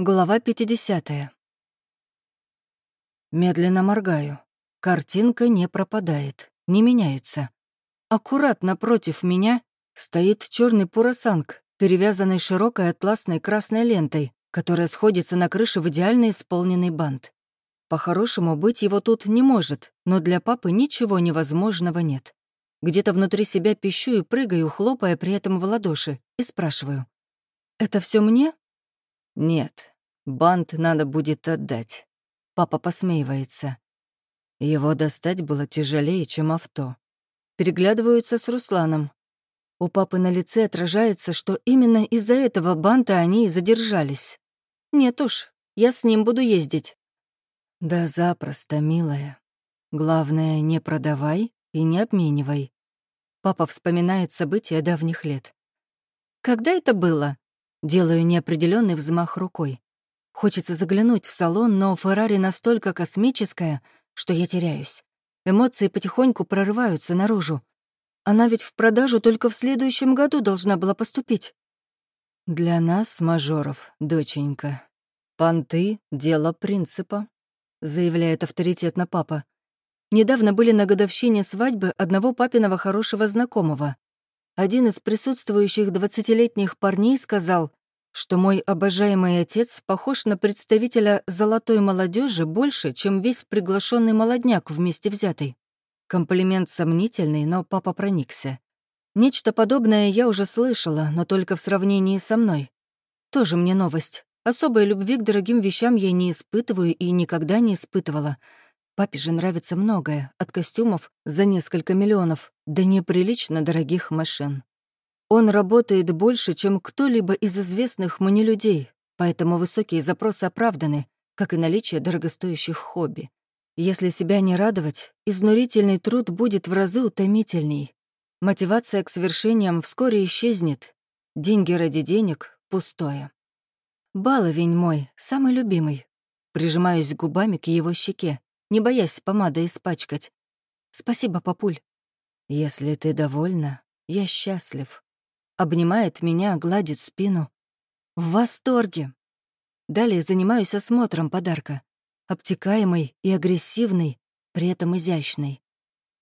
Глава 50. Медленно моргаю. Картинка не пропадает, не меняется. Аккуратно против меня стоит черный пурасанг, перевязанный широкой атласной красной лентой, которая сходится на крыше в идеально исполненный бант. По-хорошему, быть его тут не может, но для папы ничего невозможного нет. Где-то внутри себя пищу и прыгаю, хлопая при этом в ладоши, и спрашиваю. «Это все мне?» «Нет, бант надо будет отдать». Папа посмеивается. Его достать было тяжелее, чем авто. Переглядываются с Русланом. У папы на лице отражается, что именно из-за этого банта они и задержались. «Нет уж, я с ним буду ездить». «Да запросто, милая. Главное, не продавай и не обменивай». Папа вспоминает события давних лет. «Когда это было?» Делаю неопределенный взмах рукой. Хочется заглянуть в салон, но Феррари настолько космическая, что я теряюсь. Эмоции потихоньку прорываются наружу. Она ведь в продажу только в следующем году должна была поступить. Для нас, мажоров, доченька, понты — дело принципа, заявляет авторитетно папа. Недавно были на годовщине свадьбы одного папиного хорошего знакомого. Один из присутствующих двадцатилетних парней сказал, что мой обожаемый отец похож на представителя золотой молодежи больше, чем весь приглашенный молодняк вместе взятый. Комплимент сомнительный, но папа проникся. Нечто подобное я уже слышала, но только в сравнении со мной. Тоже мне новость. Особой любви к дорогим вещам я не испытываю и никогда не испытывала — Папе же нравится многое, от костюмов за несколько миллионов до неприлично дорогих машин. Он работает больше, чем кто-либо из известных мне людей, поэтому высокие запросы оправданы, как и наличие дорогостоящих хобби. Если себя не радовать, изнурительный труд будет в разы утомительней. Мотивация к свершениям вскоре исчезнет. Деньги ради денег — пустое. Баловень мой, самый любимый. Прижимаюсь губами к его щеке не боясь помадой испачкать. «Спасибо, папуль». «Если ты довольна, я счастлив». Обнимает меня, гладит спину. В восторге. Далее занимаюсь осмотром подарка. Обтекаемый и агрессивный, при этом изящный.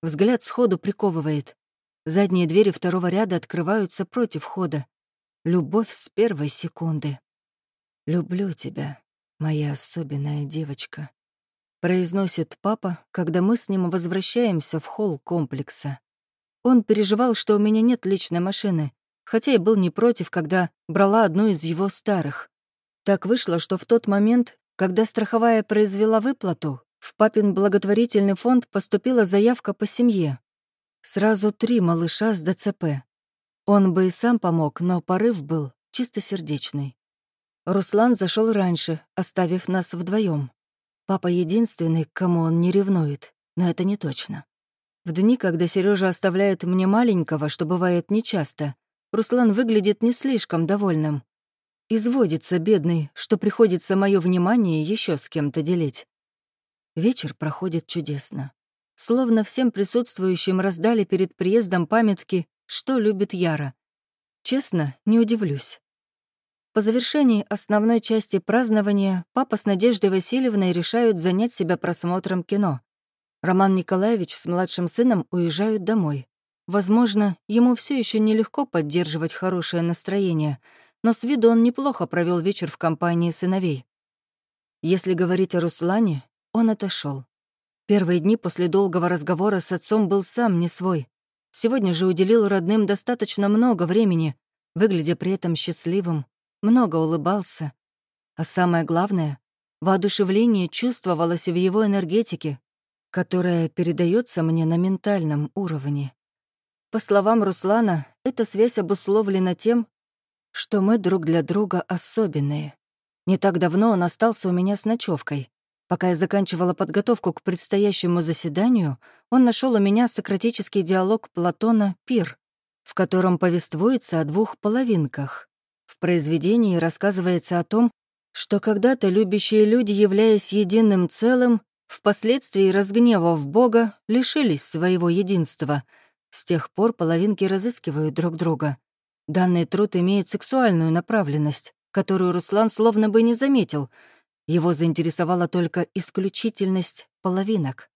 Взгляд сходу приковывает. Задние двери второго ряда открываются против входа. Любовь с первой секунды. «Люблю тебя, моя особенная девочка» произносит папа, когда мы с ним возвращаемся в холл комплекса. Он переживал, что у меня нет личной машины, хотя и был не против, когда брала одну из его старых. Так вышло, что в тот момент, когда страховая произвела выплату, в папин благотворительный фонд поступила заявка по семье. Сразу три малыша с ДЦП. Он бы и сам помог, но порыв был чистосердечный. Руслан зашел раньше, оставив нас вдвоем. Папа единственный, к кому он не ревнует, но это не точно. В дни, когда Сережа оставляет мне маленького, что бывает нечасто, Руслан выглядит не слишком довольным. Изводится бедный, что приходится мое внимание еще с кем-то делить. Вечер проходит чудесно. Словно всем присутствующим раздали перед приездом памятки, что любит Яра. Честно, не удивлюсь. По завершении основной части празднования папа с Надеждой Васильевной решают занять себя просмотром кино. Роман Николаевич с младшим сыном уезжают домой. Возможно, ему все еще нелегко поддерживать хорошее настроение, но с виду он неплохо провел вечер в компании сыновей. Если говорить о Руслане, он отошел. Первые дни после долгого разговора с отцом был сам не свой. Сегодня же уделил родным достаточно много времени, выглядя при этом счастливым, много улыбался. А самое главное, воодушевление чувствовалось в его энергетике, которая передается мне на ментальном уровне. По словам Руслана, эта связь обусловлена тем, что мы друг для друга особенные. Не так давно он остался у меня с ночевкой. Пока я заканчивала подготовку к предстоящему заседанию, он нашел у меня сократический диалог Платона «Пир», в котором повествуется о двух половинках в произведении рассказывается о том, что когда-то любящие люди, являясь единым целым, впоследствии, разгневав Бога, лишились своего единства. С тех пор половинки разыскивают друг друга. Данный труд имеет сексуальную направленность, которую Руслан словно бы не заметил. Его заинтересовала только исключительность половинок.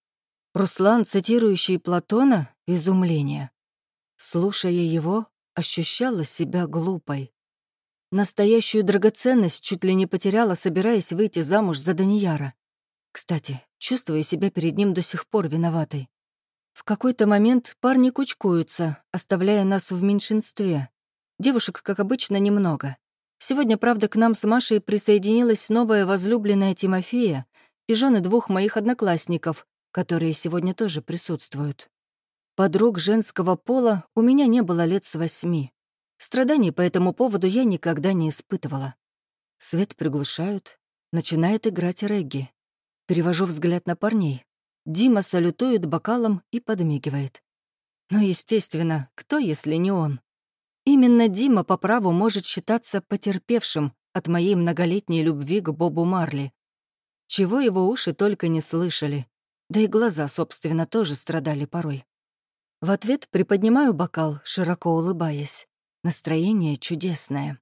Руслан, цитирующий Платона, — изумление. Слушая его, ощущала себя глупой. Настоящую драгоценность чуть ли не потеряла, собираясь выйти замуж за Данияра. Кстати, чувствую себя перед ним до сих пор виноватой. В какой-то момент парни кучкуются, оставляя нас в меньшинстве. Девушек, как обычно, немного. Сегодня, правда, к нам с Машей присоединилась новая возлюбленная Тимофея и жены двух моих одноклассников, которые сегодня тоже присутствуют. Подруг женского пола у меня не было лет с восьми. Страданий по этому поводу я никогда не испытывала. Свет приглушают, начинает играть регги. Перевожу взгляд на парней. Дима салютует бокалом и подмигивает. Но, естественно, кто, если не он? Именно Дима по праву может считаться потерпевшим от моей многолетней любви к Бобу Марли. Чего его уши только не слышали. Да и глаза, собственно, тоже страдали порой. В ответ приподнимаю бокал, широко улыбаясь. Настроение чудесное.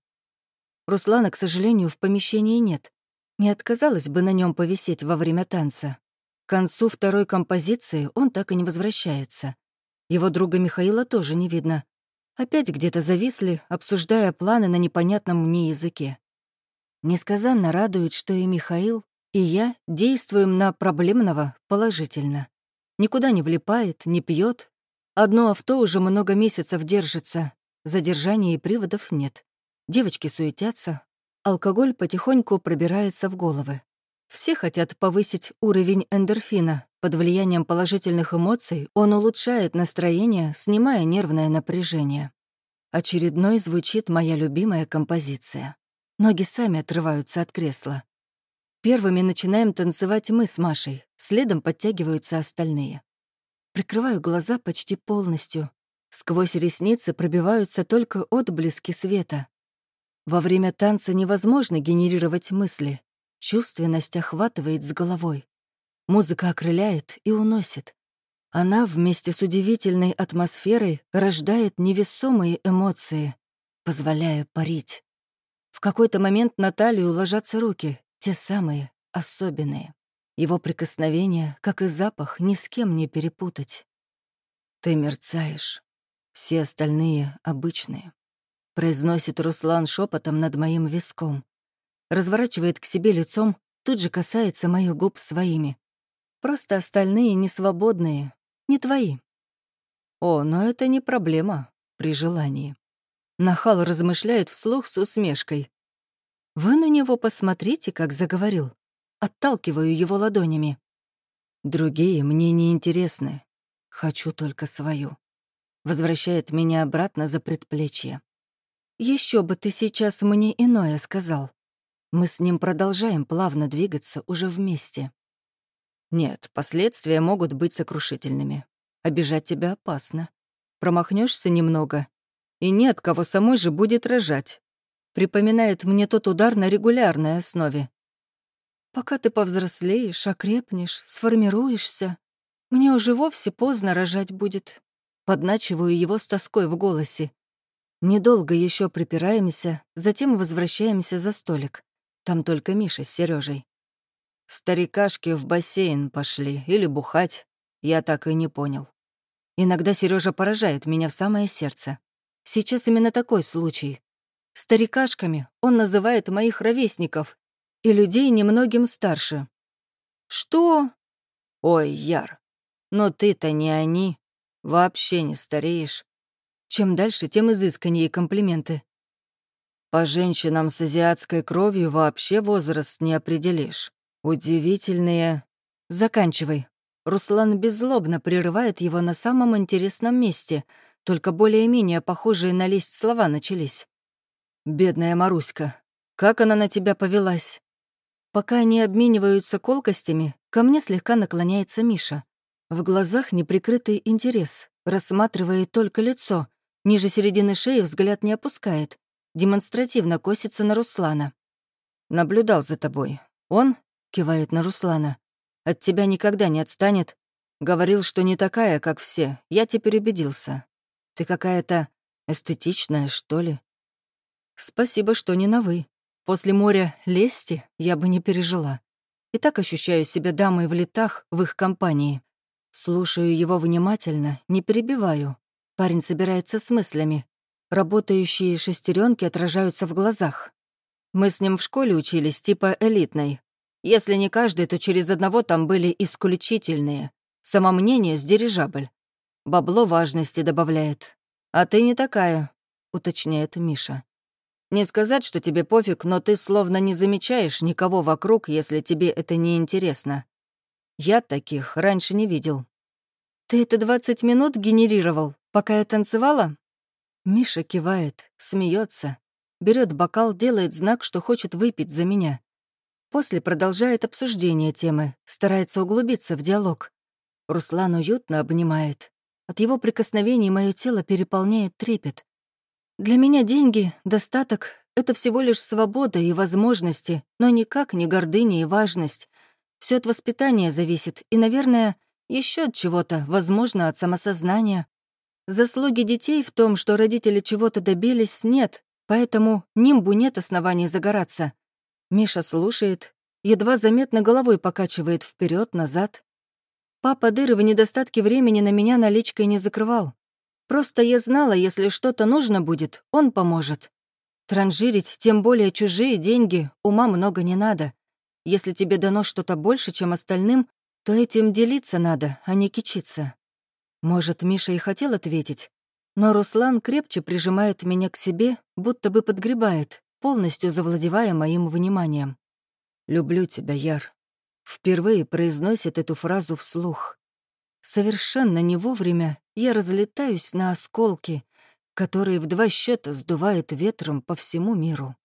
Руслана, к сожалению, в помещении нет. Не отказалась бы на нем повисеть во время танца. К концу второй композиции он так и не возвращается. Его друга Михаила тоже не видно. Опять где-то зависли, обсуждая планы на непонятном мне языке. Несказанно радует, что и Михаил, и я действуем на проблемного положительно. Никуда не влипает, не пьет. Одно авто уже много месяцев держится, Задержания и приводов нет. Девочки суетятся. Алкоголь потихоньку пробирается в головы. Все хотят повысить уровень эндорфина. Под влиянием положительных эмоций он улучшает настроение, снимая нервное напряжение. Очередной звучит моя любимая композиция. Ноги сами отрываются от кресла. Первыми начинаем танцевать мы с Машей, следом подтягиваются остальные. Прикрываю глаза почти полностью, Сквозь ресницы пробиваются только отблески света. Во время танца невозможно генерировать мысли. Чувственность охватывает с головой. Музыка окрыляет и уносит. Она вместе с удивительной атмосферой рождает невесомые эмоции, позволяя парить. В какой-то момент на талию ложатся руки, те самые, особенные. Его прикосновение, как и запах, ни с кем не перепутать. Ты мерцаешь, все остальные обычные. Произносит Руслан шепотом над моим виском. Разворачивает к себе лицом, тут же касается моих губ своими. Просто остальные не свободные, не твои. О, но это не проблема при желании. Нахал размышляет вслух с усмешкой. Вы на него посмотрите, как заговорил. Отталкиваю его ладонями. Другие мне не интересны. Хочу только свою возвращает меня обратно за предплечье. Еще бы ты сейчас мне иное сказал. Мы с ним продолжаем плавно двигаться уже вместе. Нет, последствия могут быть сокрушительными. Обижать тебя опасно. Промахнешься немного, и нет кого самой же будет рожать. Припоминает мне тот удар на регулярной основе. Пока ты повзрослеешь, окрепнешь, сформируешься, мне уже вовсе поздно рожать будет. Подначиваю его с тоской в голосе. Недолго еще припираемся, затем возвращаемся за столик. Там только Миша с Сережей. Старикашки в бассейн пошли или бухать, я так и не понял. Иногда Сережа поражает меня в самое сердце. Сейчас именно такой случай. Старикашками он называет моих ровесников и людей немногим старше. Что? Ой, Яр, но ты-то не они. Вообще не стареешь. Чем дальше, тем изысканнее комплименты. По женщинам с азиатской кровью вообще возраст не определишь. Удивительные... Заканчивай. Руслан беззлобно прерывает его на самом интересном месте, только более-менее похожие на лист слова начались. «Бедная Маруська, как она на тебя повелась?» Пока они обмениваются колкостями, ко мне слегка наклоняется Миша. В глазах неприкрытый интерес, рассматривает только лицо, ниже середины шеи взгляд не опускает, демонстративно косится на Руслана. «Наблюдал за тобой. Он?» — кивает на Руслана. «От тебя никогда не отстанет. Говорил, что не такая, как все. Я теперь убедился. Ты какая-то эстетичная, что ли?» «Спасибо, что не на «вы». после моря лести я бы не пережила. И так ощущаю себя дамой в летах в их компании. Слушаю его внимательно, не перебиваю. Парень собирается с мыслями. Работающие шестеренки отражаются в глазах. Мы с ним в школе учились, типа элитной. Если не каждый, то через одного там были исключительные. Самомнение с дирижабль. Бабло важности добавляет. А ты не такая, уточняет Миша. Не сказать, что тебе пофиг, но ты словно не замечаешь никого вокруг, если тебе это не интересно. Я таких раньше не видел. Ты это 20 минут генерировал, пока я танцевала? Миша кивает, смеется, берет бокал, делает знак, что хочет выпить за меня. После продолжает обсуждение темы, старается углубиться в диалог. Руслан уютно обнимает. От его прикосновений мое тело переполняет трепет. Для меня деньги, достаток — это всего лишь свобода и возможности, но никак не гордыня и важность. Все от воспитания зависит, и, наверное, еще от чего-то, возможно, от самосознания. Заслуги детей в том, что родители чего-то добились, нет, поэтому нимбу нет оснований загораться. Миша слушает, едва заметно головой покачивает вперед назад Папа дыры в недостатке времени на меня наличкой не закрывал. Просто я знала, если что-то нужно будет, он поможет. Транжирить, тем более чужие деньги, ума много не надо. Если тебе дано что-то больше, чем остальным, то этим делиться надо, а не кичиться. Может, Миша и хотел ответить, но Руслан крепче прижимает меня к себе, будто бы подгребает, полностью завладевая моим вниманием. «Люблю тебя, Яр», впервые произносит эту фразу вслух. Совершенно не вовремя я разлетаюсь на осколки, которые в два счета сдувает ветром по всему миру.